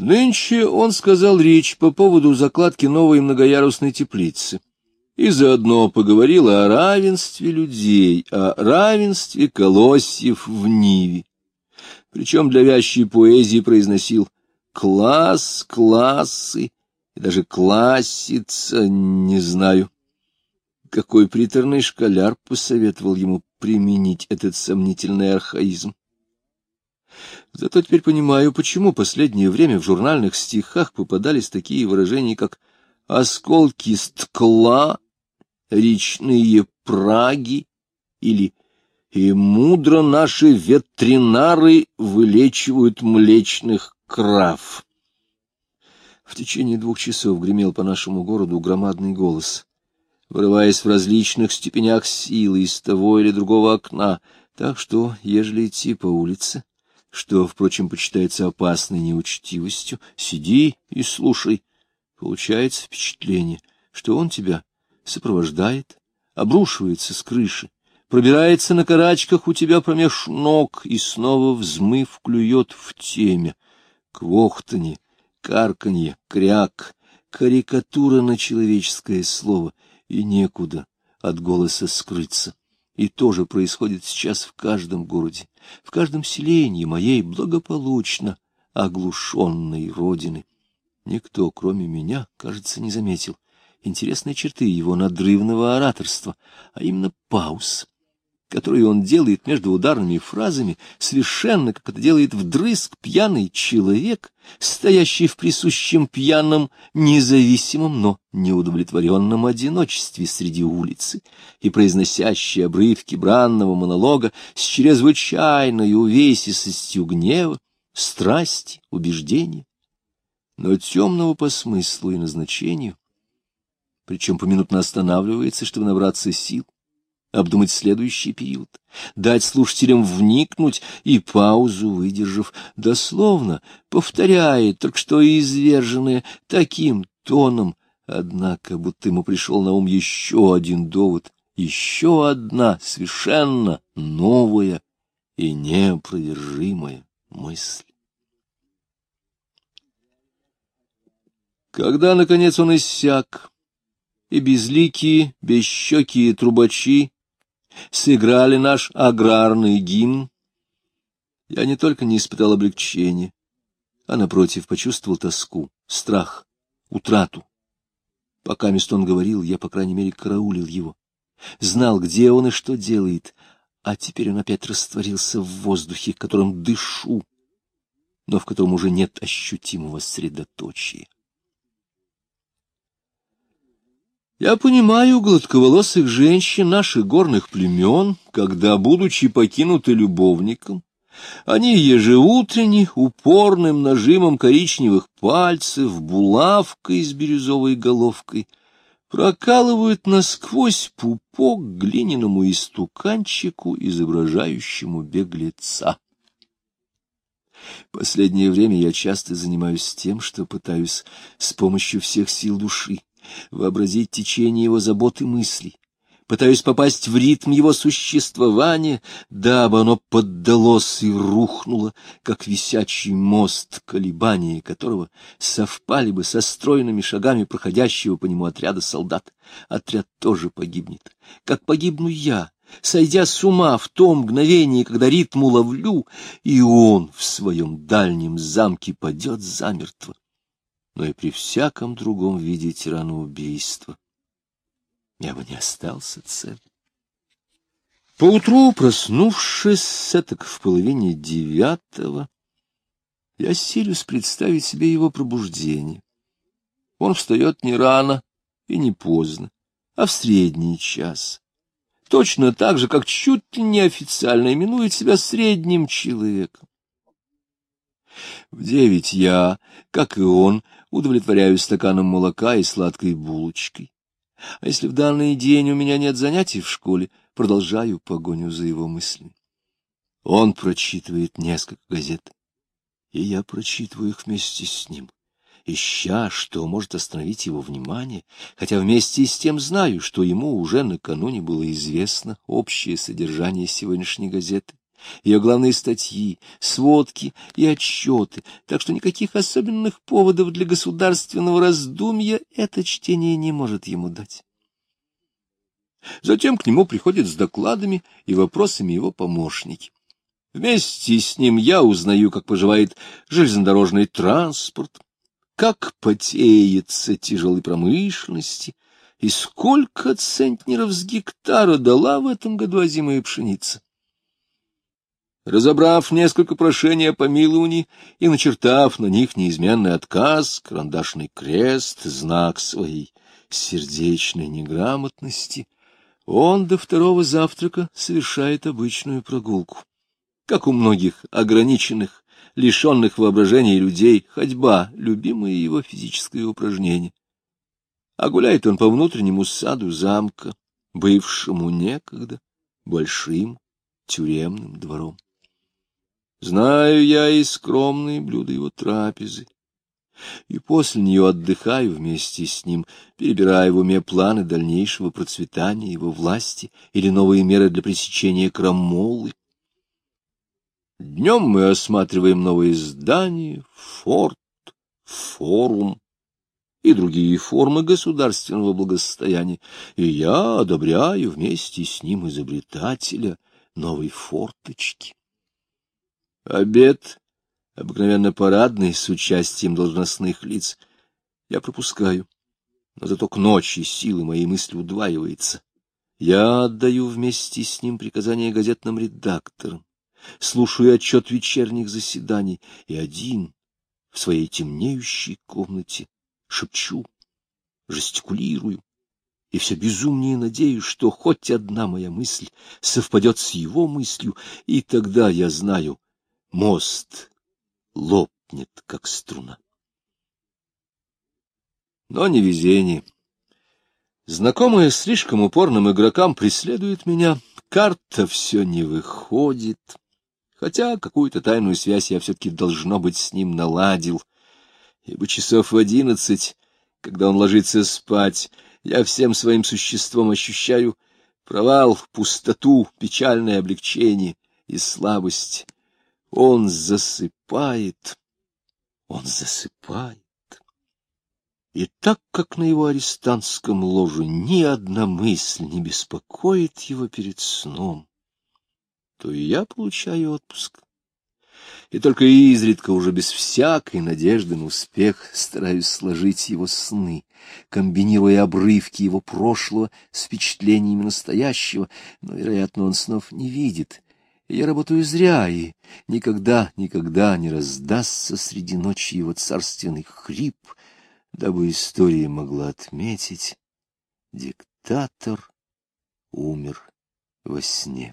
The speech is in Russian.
Нынче он сказал речь по поводу закладки новой многоярусной теплицы и заодно поговорил о равенстве людей, о равенстве колосьев в Ниве. Причем для вящей поэзии произносил «класс, классы» и даже «классица», не знаю. Какой приторный школяр посоветовал ему применить этот сомнительный архаизм. Зато теперь понимаю, почему последнее время в журнальных стихах попадались такие выражения, как «осколки стекла», «речные праги» или «и мудро наши ветеринары вылечивают млечных крав». В течение двух часов гремел по нашему городу громадный голос, вырываясь в различных степенях силы из того или другого окна, так что, ежели идти по улице, что, впрочем, почитается опасной неучтивостью, сиди и слушай. Получается впечатление, что он тебя сопровождает, обрушивается с крыши, пробирается на карачках у тебя промеж ног и снова взмыв клюет в теме. Квохтанье, карканье, кряк, карикатура на человеческое слово, и некуда от голоса скрыться. И то же происходит сейчас в каждом городе, в каждом селении моей благополучно оглушенной родины. Никто, кроме меня, кажется, не заметил интересные черты его надрывного ораторства, а именно пауз, которые он делает между ударными фразами, совершенно как это делает вдрызг пьяный человек, стоящий в присущем пьяном, независимом, но неудовлетворенном одиночестве среди улицы и произносящий обрывки бранного монолога с чрезвычайной увесистостью гнева, страсти, убеждения, но темного по смыслу и назначению, причем поминутно останавливается, чтобы набраться сил обдумать следующий период, дать слушателям вникнуть и паузу выдержав, дословно повторяет только что изверженное таким тоном, однако будто ему пришел на ум еще один довод, еще одна совершенно новая и неопровержимая мысль. Когда, наконец, он иссяк, и безликие, бесщекие трубачи сыграли наш аграрный гимн, я не только не испытал облегчения, а, напротив, почувствовал тоску, страх, утрату. Пока он говорил, я, по крайней мере, караулил его, знал, где он и что делает, а теперь он опять растворился в воздухе, которым дышу, но в котором уже нет ощутимого средоточия. Я понимаю гладковолосых женщин наших горных племен, когда, будучи покинуты любовником, они ежеутренне упорным нажимом коричневых пальцев, булавкой с бирюзовой головкой, прокалывают насквозь пупок глиняному истуканчику, изображающему беглеца. Последнее время я часто занимаюсь тем, что пытаюсь с помощью всех сил души вообразить течение его забот и мыслей, пытаюсь попасть в ритм его существования, дабы оно поддалось и рухнуло, как висячий мост, колебания которого совпали бы со стройными шагами проходящего по нему отряда солдат. Отряд тоже погибнет, как погибну я, сойдя с ума в том мгновении, когда ритм уловлю, и он в своем дальнем замке падет замертво но и при всяком другом виде тираноубийства. Я бы не остался цел. Поутру, проснувшись, так в половине девятого, я силюсь представить себе его пробуждение. Он встает не рано и не поздно, а в средний час. Точно так же, как чуть ли не официально именует себя средним человеком. В девять я, как и он, удовлетворяюсь стаканом молока и сладкой булочкой. А если в данный день у меня нет занятий в школе, продолжаю погоню за его мыслями. Он прочитывает несколько газет, и я прочитываю их вместе с ним, ища, что может остановить его внимание, хотя вместе с тем знаю, что ему уже накануне было известно общее содержание сегодняшней газеты ее главные статьи, сводки и отчеты, так что никаких особенных поводов для государственного раздумья это чтение не может ему дать. Затем к нему приходят с докладами и вопросами его помощники. Вместе с ним я узнаю, как поживает железнодорожный транспорт, как потеется тяжелой промышленности, и сколько центнеров с гектара дала в этом году озимая пшеница. Разобрав несколько прошений о помиловании и начертав на них неизменный отказ, карандашный крест, знак своей сердечной неграмотности, он до второго завтрака совершает обычную прогулку. Как у многих ограниченных, лишенных воображения людей, ходьба — любимое его физическое упражнение. А гуляет он по внутреннему саду замка, бывшему некогда большим тюремным двором. Знаю я и скромные блюда его трапезы, и после нее отдыхаю вместе с ним, перебирая в уме планы дальнейшего процветания его власти или новые меры для пресечения крамолы. Днем мы осматриваем новые здания, форт, форум и другие формы государственного благосостояния, и я одобряю вместе с ним изобретателя новой форточки. Обед, обыкновенно парадный, с участием должностных лиц, я пропускаю, но зато к ночи силы моей мысли удваивается. Я отдаю вместе с ним приказания газетным редакторам, слушаю отчет вечерних заседаний и один в своей темнеющей комнате шепчу, жестикулирую, и все безумнее надеюсь, что хоть одна моя мысль совпадет с его мыслью, и тогда я знаю, мост лопнет, как струна. Но не везение. Знакомая слишком упорным игрокам преследует меня, карта все не выходит, хотя какую-то тайную связь я все-таки, должно быть, с ним наладил, ибо часов в одиннадцать, когда он ложится спать, я всем своим существом ощущаю провал, пустоту, печальное облегчение и слабость. Он засыпает, он засыпает. И так как на его арестантском ложе ни одна мысль не беспокоит его перед сном, то и я получаю отпуск. И только изредка, уже без всякой надежды на успех, стараюсь сложить его сны, комбинируя обрывки его прошлого с впечатлениями настоящего, но, вероятно, он снов не видит — я работаю зря, и никогда, никогда не раздастся среди ночи его царственный хрип, дабы история могла отметить, диктатор умер во сне.